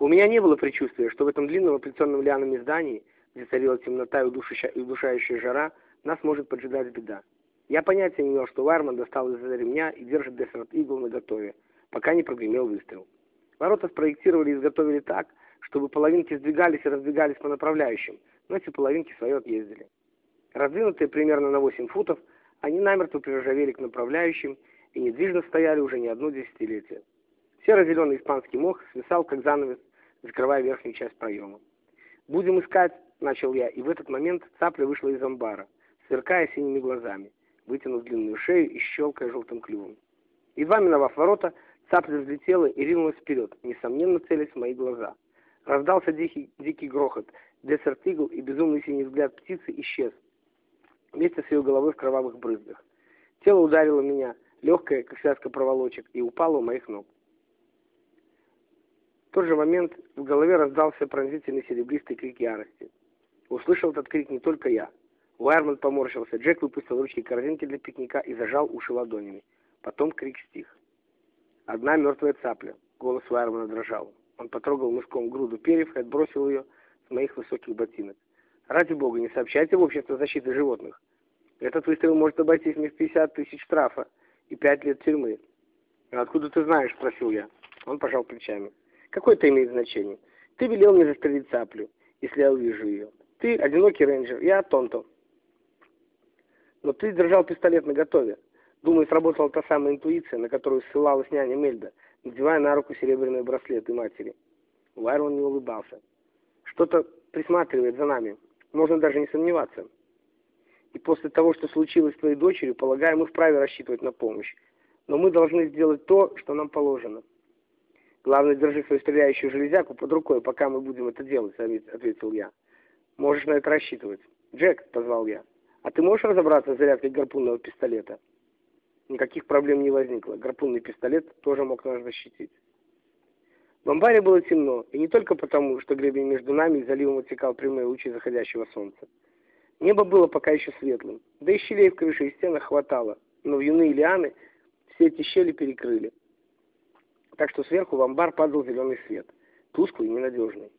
У меня не было предчувствия, что в этом длинном оплетенном лианами здании, где царила темнота и удушающая жара, нас может поджидать беда. Я понятия не имел, что Вайерман достал из-за ремня и держит Десерт Игл наготове, пока не прогремел выстрел. Ворота спроектировали и изготовили так, чтобы половинки сдвигались и раздвигались по направляющим, но эти половинки свое отъездили. Раздвинутые примерно на 8 футов, они намертво приржавели к направляющим и недвижно стояли уже не одно десятилетие. Серо-зеленый испанский мох свисал, как занавес, закрывая верхнюю часть проема. «Будем искать», — начал я, и в этот момент цапля вышла из амбара, сверкая синими глазами вытянув длинную шею и щелкая желтым клювом. Едва миновав ворота, цапля взлетела и ринулась вперед, несомненно целясь в мои глаза. Раздался дикий, дикий грохот, Десерт Игл и безумный синий взгляд птицы исчез, вместе с ее головой в кровавых брызгах. Тело ударило меня, легкое, как связка проволочек, и упало у моих ног. Тот же момент в голове раздался пронзительный серебристый крик ярости. Услышал этот крик не только я. Уайерман поморщился. Джек выпустил ручки корзинки для пикника и зажал уши ладонями. Потом крик стих. Одна мертвая цапля. Голос Уайермана дрожал. Он потрогал мыском груду перьев и отбросил ее с моих высоких ботинок. Ради бога, не сообщайте в общество защиты животных. Этот выстрел может обойтись мне в 50 тысяч штрафа и 5 лет тюрьмы. «Откуда ты знаешь?» – спросил я. Он пожал плечами. «Какое это имеет значение? Ты велел мне застрелить цаплю, если я увижу ее. Ты одинокий рейнджер, я Тонто. Но ты держал пистолет наготове. Думаю, сработала та самая интуиция, на которую ссылалась няня Мельда, надевая на руку серебряный браслет и матери. Лайрон не улыбался. Что-то присматривает за нами. Можно даже не сомневаться. И после того, что случилось с твоей дочерью, полагаю, мы вправе рассчитывать на помощь. Но мы должны сделать то, что нам положено. Главное, держи свою стреляющую железяку под рукой, пока мы будем это делать, ответил я. Можешь на это рассчитывать. Джек, позвал я. А ты можешь разобраться с зарядкой гарпунного пистолета? Никаких проблем не возникло. Гарпунный пистолет тоже мог нас защитить. В амбаре было темно, и не только потому, что гребень между нами и заливом отсекал прямые лучи заходящего солнца. Небо было пока еще светлым, да и щелей в крыше и стенах хватало, но вьюны и лианы все эти щели перекрыли. Так что сверху в амбар падал зеленый свет, тусклый и ненадежный.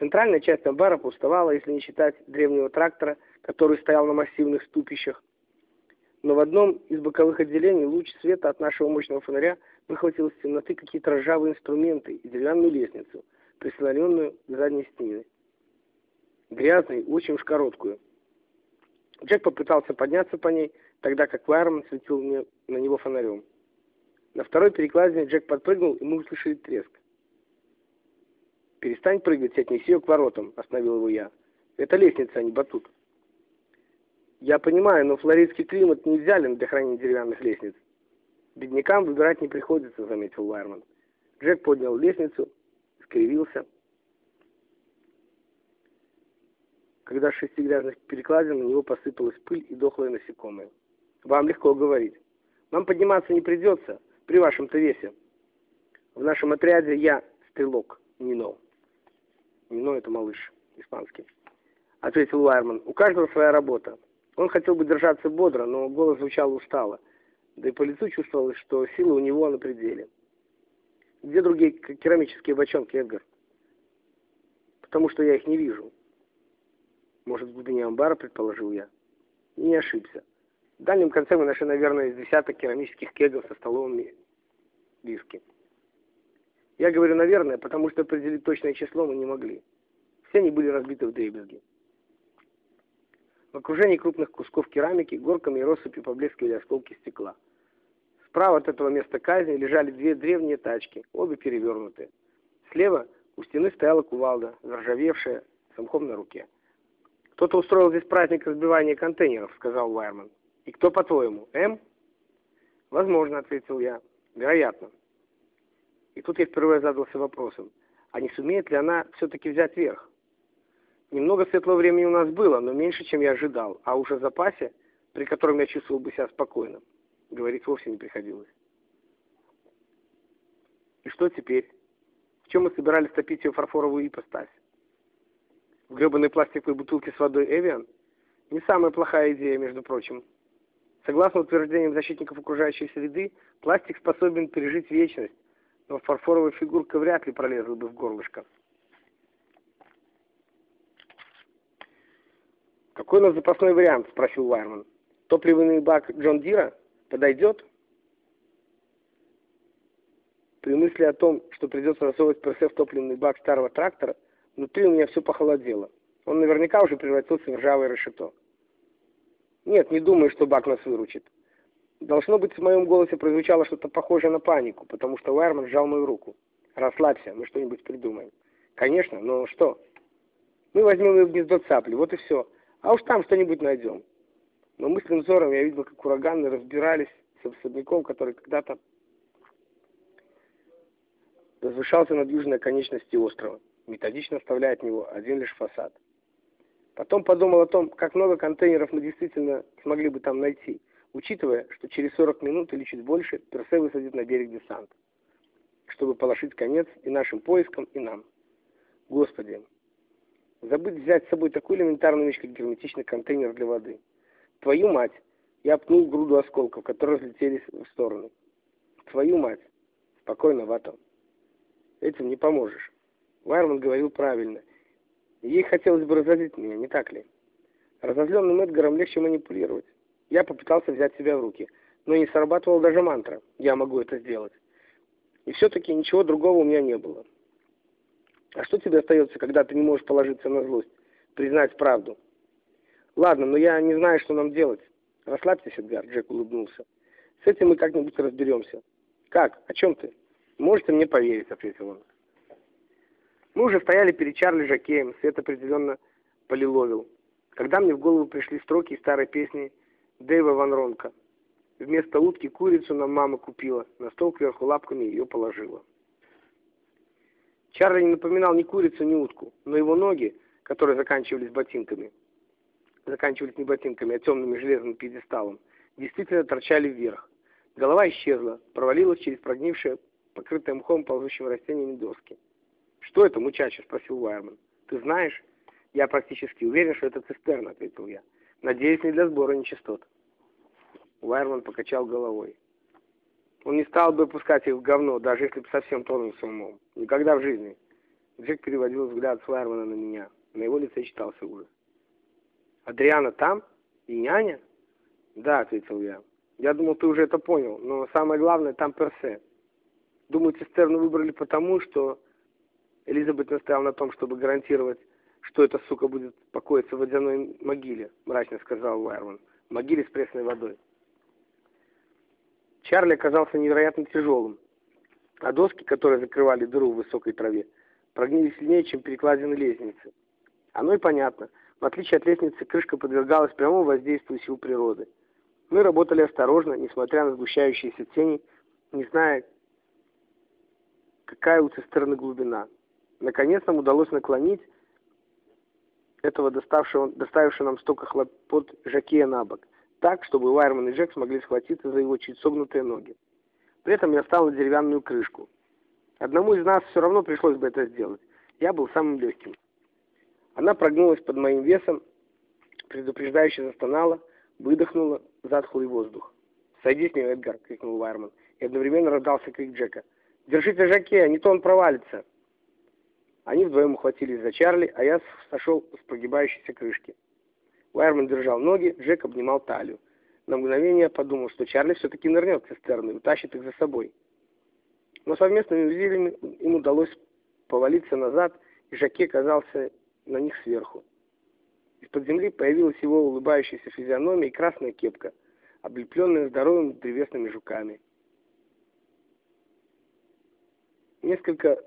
Центральная часть амбара пустовала, если не считать древнего трактора, который стоял на массивных ступищах. Но в одном из боковых отделений луч света от нашего мощного фонаря выхватил из темноты какие-то ржавые инструменты и деревянную лестницу, прислоненную к задней стене. Грязную, очень уж короткую. Джек попытался подняться по ней, тогда как Вайерман светил мне на него фонарем. На второй перекладине Джек подпрыгнул, и мы услышали треск. «Перестань прыгать и отнеси ее к воротам», — остановил его я. «Это лестница, а не батут». «Я понимаю, но флоридский климат не идеален для хранения деревянных лестниц. Беднякам выбирать не приходится», — заметил Лайерман. Джек поднял лестницу, скривился. Когда с шести грязных перекладин на него посыпалась пыль и дохлые насекомые. «Вам легко говорить. Вам подниматься не придется при вашем-то весе. В нашем отряде я стрелок, не нол». Нино это малыш, испанский. Ответил Уайерман. У каждого своя работа. Он хотел бы держаться бодро, но голос звучал устало. Да и по лицу чувствовалось, что силы у него на пределе. Где другие керамические бочонки, Эдгар? Потому что я их не вижу. Может, в глубине амбара, предположил я. И не ошибся. В дальнем конце мы нашли, наверное, из десяток керамических кегов со столовыми виски. Я говорю «наверное», потому что определить точное число мы не могли. Все они были разбиты в дребезги. В окружении крупных кусков керамики горками и россыпью поблескивали осколки стекла. Справа от этого места казни лежали две древние тачки, обе перевернутые. Слева у стены стояла кувалда, заржавевшая, с на руке. «Кто-то устроил здесь праздник разбивания контейнеров», — сказал Вайерман. «И кто, по-твоему, М?» «Возможно», — ответил я. «Вероятно». И тут я впервые задался вопросом, а не сумеет ли она все-таки взять верх? Немного светлого времени у нас было, но меньше, чем я ожидал, а уже о запасе, при котором я чувствовал бы себя спокойно, говорить вовсе не приходилось. И что теперь? В чем мы собирались топить ее фарфоровую ипостась? В гребаной пластиковой бутылке с водой «Эвиан»? Не самая плохая идея, между прочим. Согласно утверждениям защитников окружающей среды, пластик способен пережить вечность, но фарфоровая фигурка вряд ли пролезла бы в горлышко. «Какой у нас запасной вариант?» — спросил Вайерман. «Топливный бак Джон Дира подойдет?» При мысли о том, что придется засовывать персе в топливный бак старого трактора, внутри у меня все похолодело. Он наверняка уже превратился в ржавое решето. Нет, не думаю, что бак нас выручит. Должно быть, в моем голосе прозвучало что-то похожее на панику, потому что Уайерман сжал мою руку. «Расслабься, мы что-нибудь придумаем». «Конечно, но что?» «Мы возьмем ее в гнездо цапли, вот и все. А уж там что-нибудь найдем». Но мысленным взором я видел, как ураганы разбирались с особняком, который когда-то возвышался над южной конечностью острова, методично оставляя от него один лишь фасад. Потом подумал о том, как много контейнеров мы действительно смогли бы там найти, учитывая, что через 40 минут или чуть больше Персе высадит на берег десант, чтобы положить конец и нашим поискам, и нам. Господи, забыть взять с собой такую элементарную вещь, как герметичный контейнер для воды. Твою мать! Я пнул груду осколков, которые разлетелись в стороны. Твою мать! Спокойно, Ватон. Этим не поможешь. Вайерман говорил правильно — Ей хотелось бы разозлить меня, не так ли? Разозленным Эдгаром легче манипулировать. Я попытался взять себя в руки, но не срабатывала даже мантра «я могу это сделать». И все-таки ничего другого у меня не было. А что тебе остается, когда ты не можешь положиться на злость? Признать правду. Ладно, но я не знаю, что нам делать. Расслабься, Эдгар, Джек улыбнулся. С этим мы как-нибудь разберемся. Как? О чем ты? Можете мне поверить, ответил он. Мы уже стояли перед Чарли Жакеем, свет определенно полиловил. Когда мне в голову пришли строки старой песни Дэйва Ван Ронка. Вместо утки курицу нам мама купила, на стол кверху лапками ее положила. Чарли не напоминал ни курицу, ни утку, но его ноги, которые заканчивались ботинками, заканчивались не ботинками, а темным железным пьедесталом, действительно торчали вверх. Голова исчезла, провалилась через прогнившее, покрытое мхом ползущим растениями доски. «Что это, мучача?» — спросил Уайерман. «Ты знаешь?» «Я практически уверен, что это цистерна», — ответил я. «Надеюсь, не для сбора нечистот». Уайерман покачал головой. Он не стал бы пускать их в говно, даже если бы совсем тронулся умом. Никогда в жизни. Джек переводил взгляд с Уайермана на меня. На его лице читался ужас. «Адриана там? И няня?» «Да», — ответил я. «Я думал, ты уже это понял, но самое главное, там персе. Думаю, цистерну выбрали потому, что Элизабет настоял на том, чтобы гарантировать, что эта сука будет покоиться в водяной могиле, мрачно сказал Уайрон. Могиле с пресной водой. Чарли оказался невероятно тяжелым, а доски, которые закрывали дыру в высокой траве, прогнили сильнее, чем перекладины лестницы. Оно и понятно. В отличие от лестницы, крышка подвергалась прямому воздействию сил природы. Мы работали осторожно, несмотря на сгущающиеся тени, не зная, какая у цистерны глубина. Наконец нам удалось наклонить этого доставшего, доставившего нам столько хлопот Жакея на бок, так, чтобы Вайерман и Джек смогли схватиться за его чуть согнутые ноги. При этом я встал на деревянную крышку. Одному из нас все равно пришлось бы это сделать. Я был самым легким. Она прогнулась под моим весом, предупреждающе застонала, выдохнула затхлый воздух. «Сойди с нее, Эдгар!» — крикнул Вайерман. И одновременно раздался крик Джека. «Держите Жаке, не то он провалится!» Они вдвоем ухватились за Чарли, а я сошел с прогибающейся крышки. Уайерман держал ноги, Джек обнимал талию. На мгновение подумал, что Чарли все-таки нырнет в цистерну и утащит их за собой. Но совместными усилиями им удалось повалиться назад, и Жаке оказался на них сверху. Из-под земли появилась его улыбающаяся физиономия и красная кепка, облепленная здоровыми древесными жуками. Несколько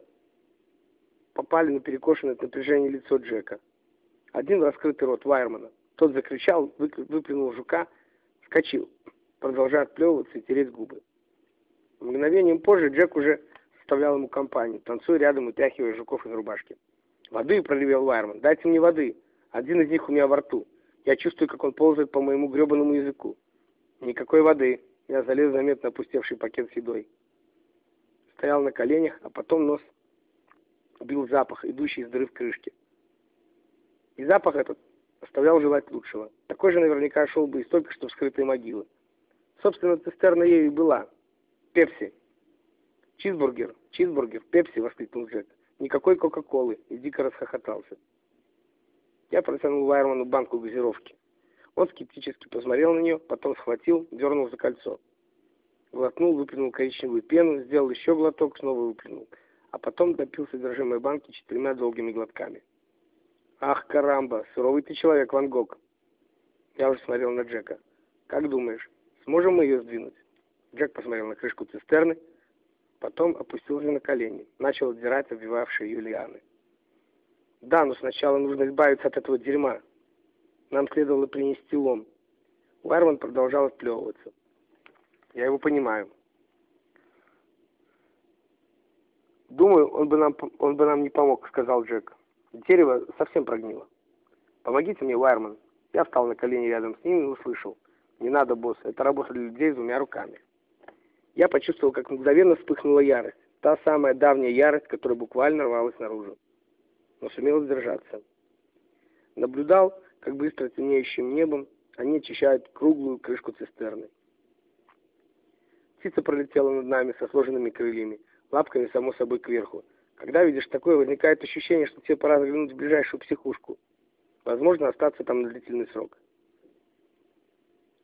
попали на перекошенное от напряжения лицо Джека. Один раскрытый рот Вайермана. Тот закричал, выплюнул жука, вскочил, продолжая отплевываться и тереть губы. Мгновением позже Джек уже составлял ему компанию, танцуя рядом и тряхивая жуков из рубашки. «Воды!» — проревел Вайерман. «Дайте мне воды! Один из них у меня во рту. Я чувствую, как он ползает по моему гребаному языку. Никакой воды!» Я залез заметно опустевший пакет с едой. Стоял на коленях, а потом нос бил запах, идущий из дыры в крышке. И запах этот оставлял желать лучшего. Такой же наверняка шел бы из только что вскрытой могилы. Собственно, цистерна ею и была. Пепси. «Чизбургер! Чизбургер! Пепси!» — воскликнул Джек. «Никакой Кока-Колы!» и дико расхохотался. Я протянул Вайерману банку газировки. Он скептически посмотрел на нее, потом схватил, дернул за кольцо. Глотнул, выплюнул коричневую пену, сделал еще глоток, снова выплюнул. А потом допил содержимое банки четырьмя долгими глотками. «Ах, карамба! Суровый ты человек, Ван Гог!» Я уже смотрел на Джека. «Как думаешь, сможем мы ее сдвинуть?» Джек посмотрел на крышку цистерны, потом опустился на колени, начал отдирать обвивавшие ее лианы. «Да, но сначала нужно избавиться от этого дерьма. Нам следовало принести лом». Уайрман продолжал отплевываться. «Я его понимаю». «Думаю, он бы, нам, он бы нам не помог», — сказал Джек. «Дерево совсем прогнило. Помогите мне, Уайрман». Я встал на колени рядом с ним и услышал. «Не надо, босс, это работа для людей с двумя руками». Я почувствовал, как мгновенно вспыхнула ярость. Та самая давняя ярость, которая буквально рвалась наружу. Но сумел сдержаться. Наблюдал, как быстро темнеющим небом они очищают круглую крышку цистерны. Птица пролетела над нами со сложенными крыльями, лапками само собой кверху. Когда видишь такое, возникает ощущение, что тебе пора заглянуть в ближайшую психушку. Возможно, остаться там на длительный срок.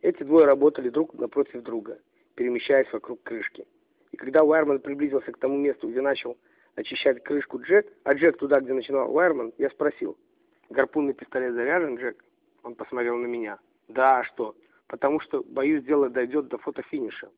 Эти двое работали друг напротив друга, перемещаясь вокруг крышки. И когда Уайерман приблизился к тому месту, где начал очищать крышку Джек, а Джек туда, где начинал Уайерман, я спросил, «Гарпунный пистолет заряжен, Джек?» Он посмотрел на меня. «Да, а что? Потому что, боюсь, дело дойдет до фотофиниша».